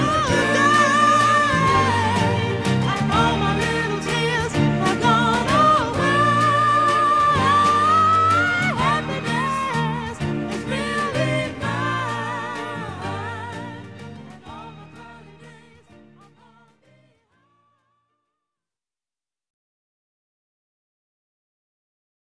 Oh.